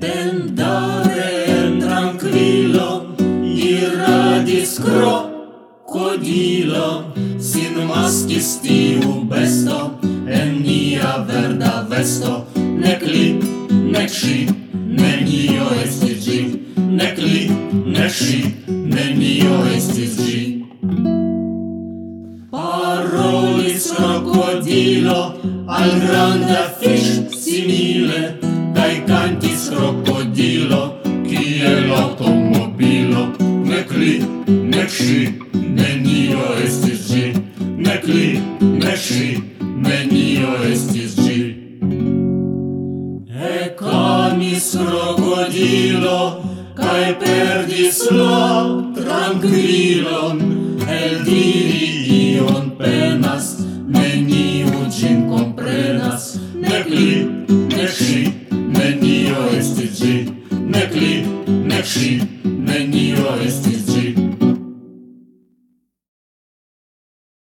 Tendare en tranquillo iradis crocodilo sin maskis tiu besto en nia verda vesto nec li, nec si, nenio estis gi nec li, nec si, nenio estis gi pez crocodilo al granda fish simile kai cantis crocodilo kiel automobilo nek li nek ŝi nenio estis ĝi nek li ne ŝi nenio estis ĝi ekamis crocodilo kai perdis la trankvilon el dio мені у жінком принас, не кліп, не ші, мені ось не кліп, не ші.